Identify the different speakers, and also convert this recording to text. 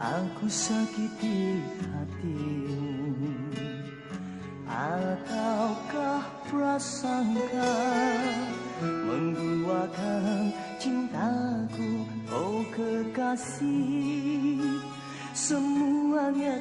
Speaker 1: Aku sakiti hatimu. Ataukah prasangka Mengguakan cintaku? Oh kekasih Semuanya